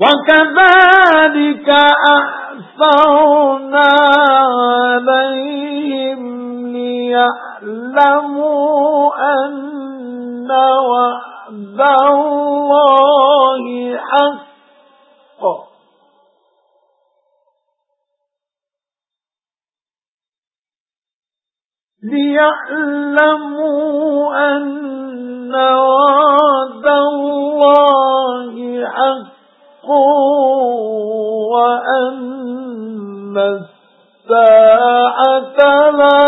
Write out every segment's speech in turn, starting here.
وَكَذَلِكَ أَعْثَرْنَا عَلَيْهِمْ لِيَعْلَمُوا أَنَّ وَعْدَ اللَّهِ حَقٌّ. لِيَعْلَمُوا أَنَّ وَعْدَ السَّاعَةَ لَا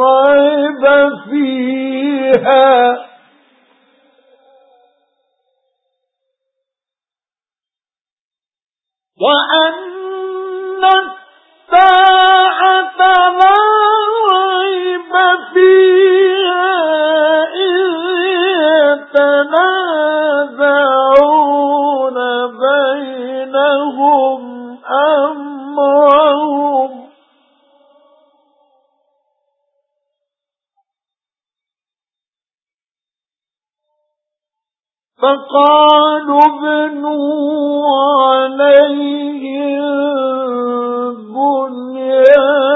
رَيْبَ فِيهَا. وَأَنَّ السَّاعَةَ لَا رَيْبَ فِيهَا يَتَنَازَعُونَ بَيْنَهُمْ. أَمْرَهُمْ. فَقَالُوا ابْنُوا عَلَيْهِم بُنْيَانًا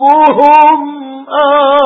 رَبُّهُمْ أَعْلَمُ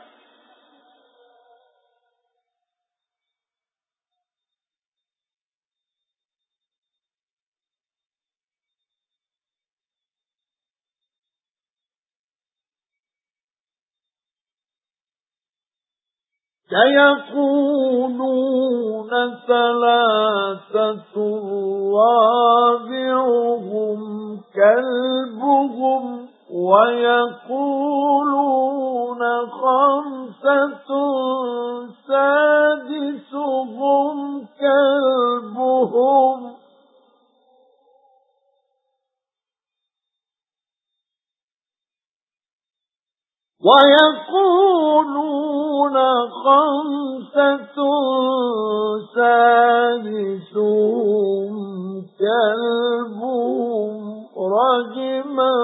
سيقولون ثلاثة رابعهم كلبهم ويقولون خمسة وَيَقُولُونَ خَمْسَةٌ سَادِسُهُمْ كَلْبُهُمْ رَجْمًا